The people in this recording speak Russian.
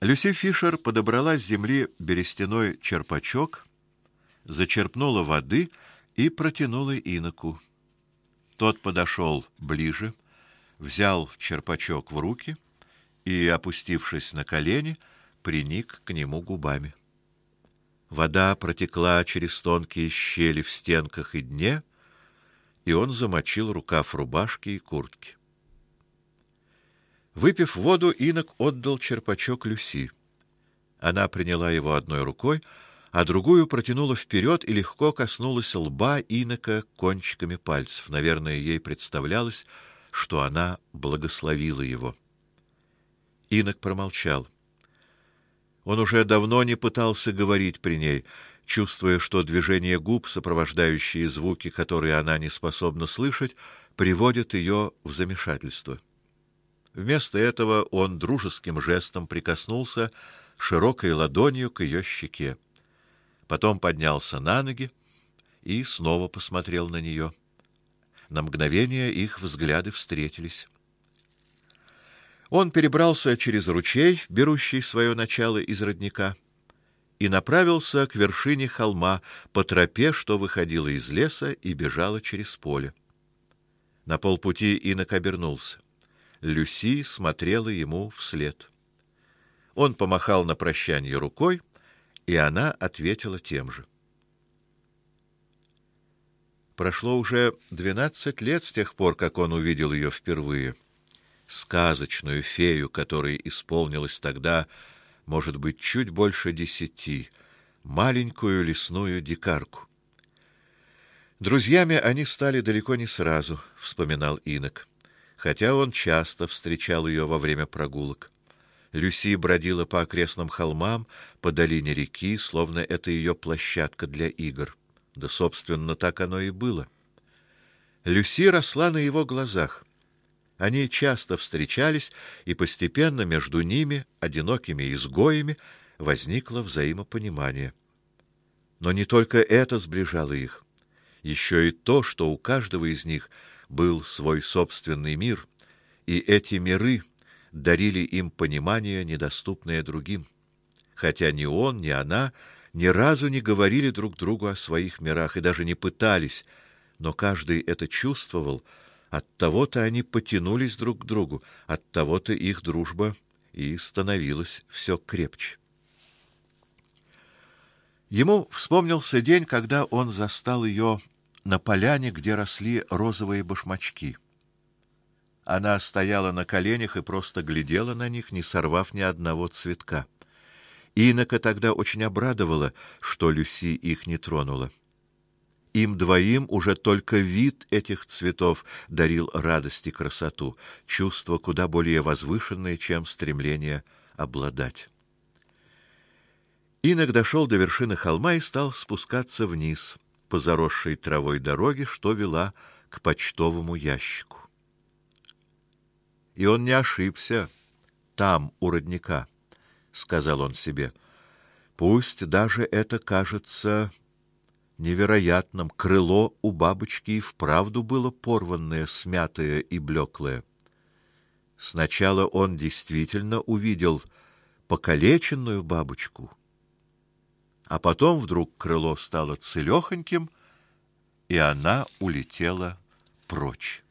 Люси Фишер подобрала с земли берестяной черпачок, зачерпнула воды и протянула иноку. Тот подошел ближе, взял черпачок в руки и, опустившись на колени, приник к нему губами. Вода протекла через тонкие щели в стенках и дне, и он замочил рукав рубашки и куртки. Выпив воду, инок отдал черпачок Люси. Она приняла его одной рукой, а другую протянула вперед и легко коснулась лба инока кончиками пальцев. Наверное, ей представлялось, что она благословила его. Инок промолчал. Он уже давно не пытался говорить при ней, чувствуя, что движение губ, сопровождающие звуки, которые она не способна слышать, приводят ее в замешательство. Вместо этого он дружеским жестом прикоснулся широкой ладонью к ее щеке. Потом поднялся на ноги и снова посмотрел на нее. На мгновение их взгляды встретились. Он перебрался через ручей, берущий свое начало из родника, и направился к вершине холма по тропе, что выходила из леса и бежала через поле. На полпути инок обернулся. Люси смотрела ему вслед. Он помахал на прощание рукой, и она ответила тем же. Прошло уже двенадцать лет с тех пор, как он увидел ее впервые. Сказочную фею, которой исполнилось тогда, может быть, чуть больше десяти, маленькую лесную дикарку. Друзьями они стали далеко не сразу, вспоминал Инок хотя он часто встречал ее во время прогулок. Люси бродила по окрестным холмам, по долине реки, словно это ее площадка для игр. Да, собственно, так оно и было. Люси росла на его глазах. Они часто встречались, и постепенно между ними, одинокими изгоями, возникло взаимопонимание. Но не только это сближало их, еще и то, что у каждого из них был свой собственный мир, и эти миры дарили им понимание, недоступное другим. Хотя ни он, ни она ни разу не говорили друг другу о своих мирах и даже не пытались, но каждый это чувствовал. От того-то они потянулись друг к другу, от того-то их дружба и становилась все крепче. Ему вспомнился день, когда он застал ее на поляне, где росли розовые башмачки. Она стояла на коленях и просто глядела на них, не сорвав ни одного цветка. Инока тогда очень обрадовала, что Люси их не тронула. Им двоим уже только вид этих цветов дарил радость и красоту, чувство куда более возвышенное, чем стремление обладать. Инок дошел до вершины холма и стал спускаться вниз по заросшей травой дороге, что вела к почтовому ящику. И он не ошибся. Там, у родника, сказал он себе. Пусть даже это кажется невероятным, крыло у бабочки и вправду было порванное, смятое и блеклое. Сначала он действительно увидел покалеченную бабочку, а потом вдруг крыло стало целехоньким, и она улетела прочь.